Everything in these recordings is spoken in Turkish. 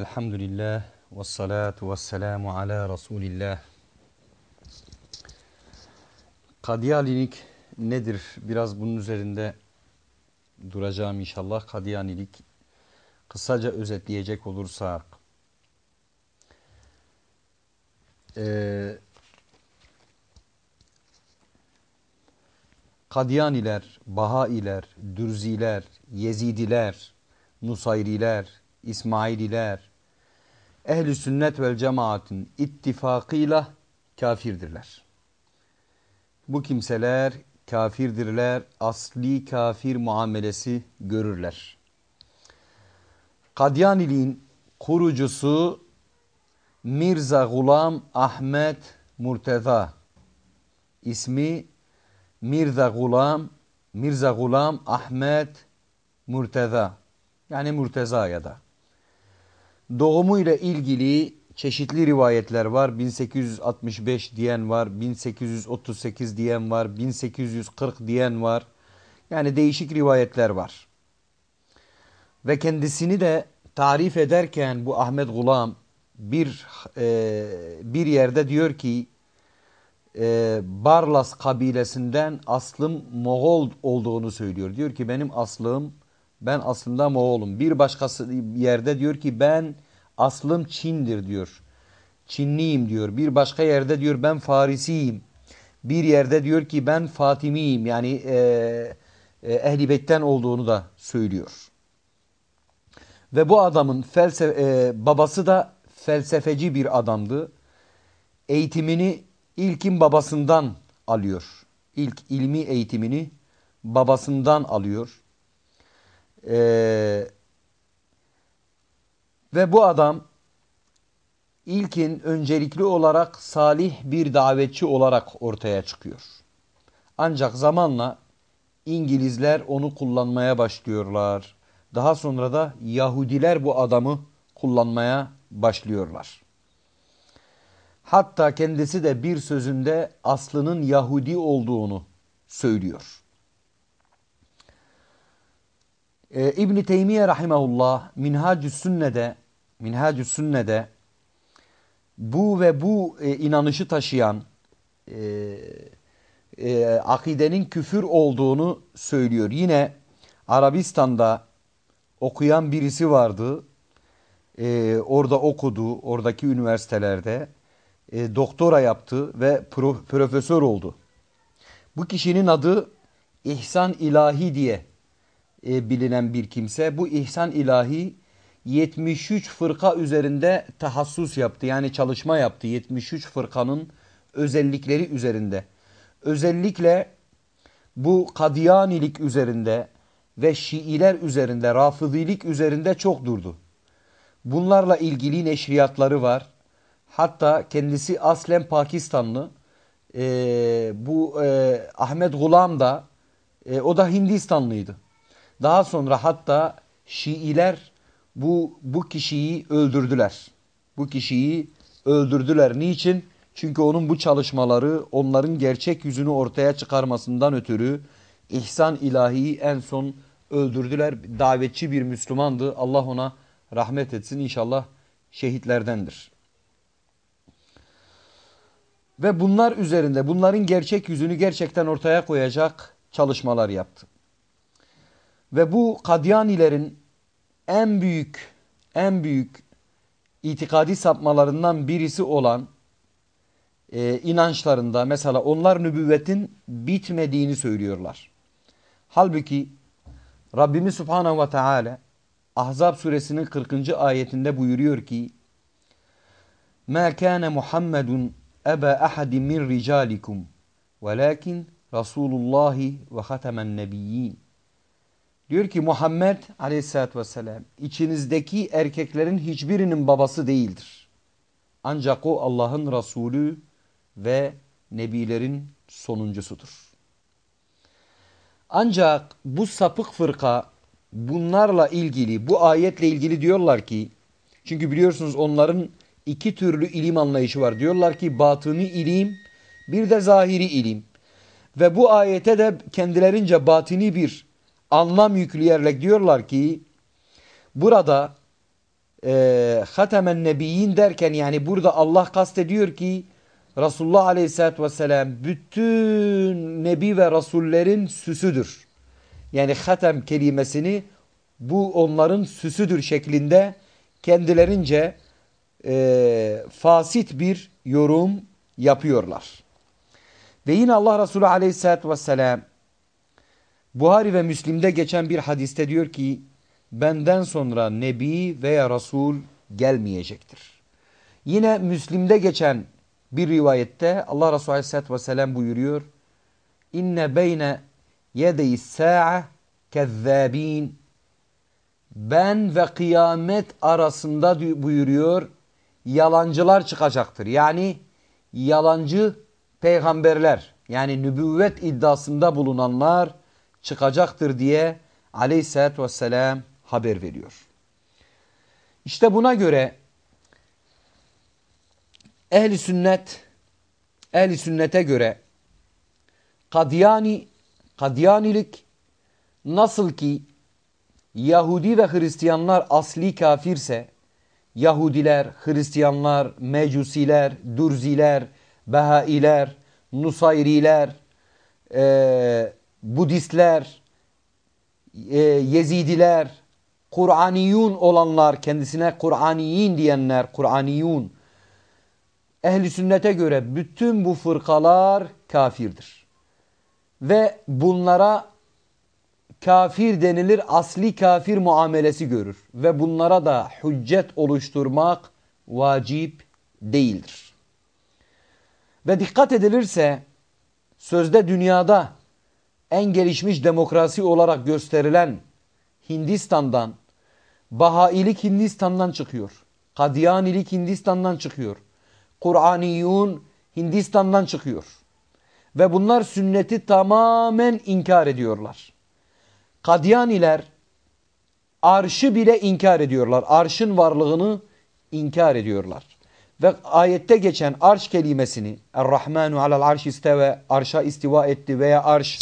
Elhamdülillah ve salatu ve selamu ala Resulillah. Kadiyanilik nedir? Biraz bunun üzerinde duracağım inşallah. Kadiyanilik kısaca özetleyecek olursak. Ee, Kadiyaniler, Bahailer, Dürziler, Yezidiler, Nusayriler, İsmaililer, ehli sünnet vel cemaatin ittifakıyla kafirdirler. Bu kimseler kafirdirler, asli kafir muamelesi görürler. Kadyaniliğin kurucusu Mirza Gulam Ahmet Murteza. İsmi Mirza Gulam Mirza Gulam Ahmet Murteza. Yani Murteza ya da. Doğumu ile ilgili çeşitli rivayetler var. 1865 diyen var, 1838 diyen var, 1840 diyen var. Yani değişik rivayetler var. Ve kendisini de tarif ederken bu Ahmet Gulam bir e, bir yerde diyor ki e, Barlas kabilesinden aslım Moğol olduğunu söylüyor. Diyor ki benim aslım ben aslında Moğol'um. Bir başkası yerde diyor ki ben aslım Çin'dir diyor. Çinliyim diyor. Bir başka yerde diyor ben Farisiyim. Bir yerde diyor ki ben Fatimiyim. Yani e, e, Ehli Beyt'ten olduğunu da söylüyor. Ve bu adamın felsefe, e, babası da felsefeci bir adamdı. Eğitimini ilkin babasından alıyor. İlk ilmi eğitimini babasından alıyor. Ee, ve bu adam ilkin öncelikli olarak salih bir davetçi olarak ortaya çıkıyor. Ancak zamanla İngilizler onu kullanmaya başlıyorlar. Daha sonra da Yahudiler bu adamı kullanmaya başlıyorlar. Hatta kendisi de bir sözünde aslının Yahudi olduğunu söylüyor. Ee, İbn Teymiye rahimehullah Minhacü Sünne'de Minhacü Sünne'de bu ve bu e, inanışı taşıyan e, e, akidenin küfür olduğunu söylüyor. Yine Arabistan'da okuyan birisi vardı. E, orada okudu, oradaki üniversitelerde e, doktora yaptı ve pro, profesör oldu. Bu kişinin adı İhsan İlahi diye e, bilinen bir kimse. Bu İhsan İlahi 73 fırka üzerinde tahassus yaptı. Yani çalışma yaptı 73 fırkanın özellikleri üzerinde. Özellikle bu Kadiyanilik üzerinde ve Şiiler üzerinde, Rafızilik üzerinde çok durdu. Bunlarla ilgili neşriyatları var. Hatta kendisi aslen Pakistanlı. E, bu e, Ahmet Gulam da e, o da Hindistanlıydı. Daha sonra hatta Şiiler bu bu kişiyi öldürdüler. Bu kişiyi öldürdüler. Niçin? Çünkü onun bu çalışmaları onların gerçek yüzünü ortaya çıkarmasından ötürü ihsan ilahiyi en son öldürdüler. Davetçi bir Müslümandı. Allah ona rahmet etsin. İnşallah şehitlerdendir. Ve bunlar üzerinde bunların gerçek yüzünü gerçekten ortaya koyacak çalışmalar yaptı. Ve bu Kadyanilerin en büyük en büyük itikadi sapmalarından birisi olan e, inançlarında mesela onlar nübüvvetin bitmediğini söylüyorlar. Halbuki Rabbimiz Subhanahu ve Teala Ahzab suresinin 40. ayetinde buyuruyor ki مَا كَانَ مُحَمَّدٌ أَبَا أَحَدٍ مِنْ رِجَالِكُمْ وَلَكِنْ رَسُولُ اللّٰهِ وَخَتَمَ النَّبِيِّينَ Diyor ki Muhammed aleyhissalatü vesselam içinizdeki erkeklerin hiçbirinin babası değildir. Ancak o Allah'ın Resulü ve Nebilerin sonuncusudur. Ancak bu sapık fırka bunlarla ilgili bu ayetle ilgili diyorlar ki çünkü biliyorsunuz onların iki türlü ilim anlayışı var. Diyorlar ki batını ilim bir de zahiri ilim. Ve bu ayete de kendilerince batini bir anlam yükleyerek diyorlar ki burada e, hatemen nebiyyin derken yani burada Allah kastediyor ki Resulullah Aleyhisselatü Vesselam bütün nebi ve rasullerin süsüdür. Yani hatem kelimesini bu onların süsüdür şeklinde kendilerince e, fasit bir yorum yapıyorlar. Ve yine Allah Resulü Aleyhisselatü Vesselam Buhari ve Müslim'de geçen bir hadiste diyor ki benden sonra nebi veya rasul gelmeyecektir. Yine Müslim'de geçen bir rivayette Allah Resulü Aleyhisselatü Vesselam buyuruyor. İnne beyne yedeyi sa'a kezzabin. Ben ve kıyamet arasında buyuruyor yalancılar çıkacaktır. Yani yalancı peygamberler yani nübüvvet iddiasında bulunanlar çıkacaktır diye aleyhissalatü vesselam haber veriyor. İşte buna göre ehli sünnet ehli sünnete göre Kadyani Kadyanilik nasıl ki Yahudi ve Hristiyanlar asli kafirse Yahudiler, Hristiyanlar, Mecusiler, Durziler, Behailer, Nusayriler, e, Budistler, e, Yezidiler, Kur'aniyun olanlar, kendisine Kur'aniyin diyenler, Kur'aniyun, ehli sünnete göre bütün bu fırkalar kafirdir. Ve bunlara kafir denilir asli kafir muamelesi görür. Ve bunlara da hüccet oluşturmak vacip değildir. Ve dikkat edilirse sözde dünyada en gelişmiş demokrasi olarak gösterilen Hindistan'dan, Bahailik Hindistan'dan çıkıyor. Kadiyanilik Hindistan'dan çıkıyor. Kur'aniyun Hindistan'dan çıkıyor. Ve bunlar sünneti tamamen inkar ediyorlar. Kadyaniler arşı bile inkar ediyorlar. Arşın varlığını inkar ediyorlar. Ve ayette geçen arş kelimesini Er-Rahmanu alel arş isteve arşa istiva etti veya arş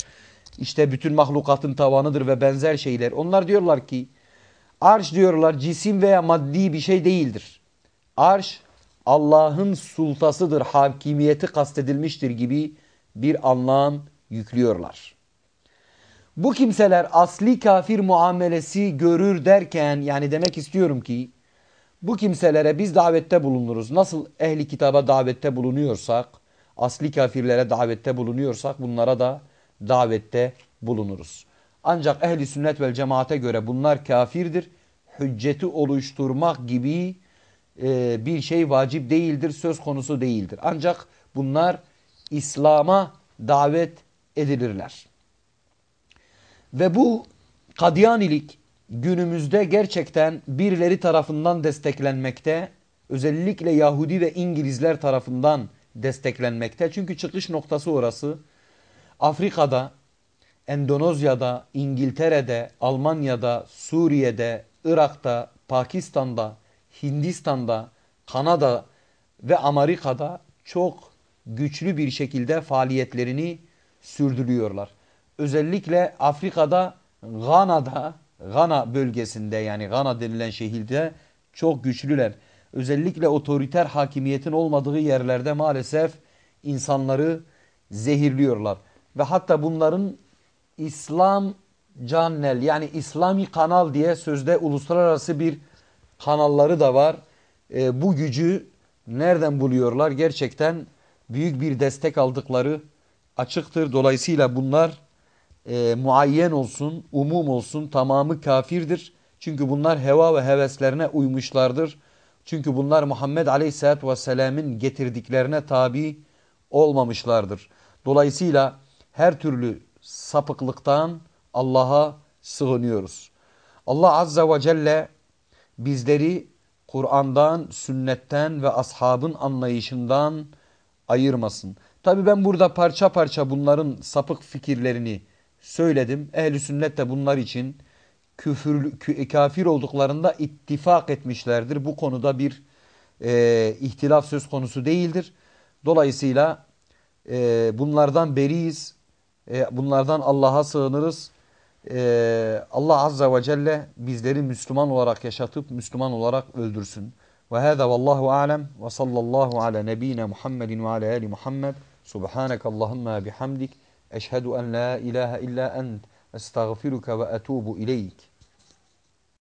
işte bütün mahlukatın tavanıdır ve benzer şeyler. Onlar diyorlar ki arş diyorlar cisim veya maddi bir şey değildir. Arş Allah'ın sultasıdır, hakimiyeti kastedilmiştir gibi bir anlam yüklüyorlar. Bu kimseler asli kafir muamelesi görür derken yani demek istiyorum ki bu kimselere biz davette bulunuruz. Nasıl ehli kitaba davette bulunuyorsak, asli kafirlere davette bulunuyorsak bunlara da davette bulunuruz. Ancak ehli sünnet vel cemaate göre bunlar kafirdir. Hücceti oluşturmak gibi e, bir şey vacip değildir, söz konusu değildir. Ancak bunlar İslam'a davet edilirler. Ve bu Kadyanilik günümüzde gerçekten birileri tarafından desteklenmekte. Özellikle Yahudi ve İngilizler tarafından desteklenmekte. Çünkü çıkış noktası orası. Afrika'da, Endonezya'da, İngiltere'de, Almanya'da, Suriye'de, Irak'ta, Pakistan'da, Hindistan'da, Kanada ve Amerika'da çok güçlü bir şekilde faaliyetlerini sürdürüyorlar. Özellikle Afrika'da, Gana'da, Gana bölgesinde yani Gana denilen şehirde çok güçlüler. Özellikle otoriter hakimiyetin olmadığı yerlerde maalesef insanları zehirliyorlar. Ve hatta bunların İslam Cannel yani İslami kanal diye sözde uluslararası bir kanalları da var. E, bu gücü nereden buluyorlar? Gerçekten büyük bir destek aldıkları açıktır. Dolayısıyla bunlar e, muayyen olsun, umum olsun tamamı kafirdir. Çünkü bunlar heva ve heveslerine uymuşlardır. Çünkü bunlar Muhammed Aleyhisselatü Vesselam'ın getirdiklerine tabi olmamışlardır. Dolayısıyla her türlü sapıklıktan Allah'a sığınıyoruz. Allah Azza ve Celle bizleri Kur'an'dan, sünnetten ve ashabın anlayışından ayırmasın. Tabi ben burada parça parça bunların sapık fikirlerini söyledim. Ehli sünnet de bunlar için küfür, kafir olduklarında ittifak etmişlerdir. Bu konuda bir e, ihtilaf söz konusu değildir. Dolayısıyla e, bunlardan beriyiz. E, bunlardan Allah'a sığınırız. Ee, Allah Azza ve Celle bizleri Müslüman olarak yaşatıp Müslüman olarak öldürsün. Ve hâzâ vallahu a'lem ve sallallahu ala nebine Muhammedin ve ala ali Muhammed. Subhanak Allahumma bihamdik. Eşhedü en la ilahe illa ent. Estağfiruka ve etubu ileyk.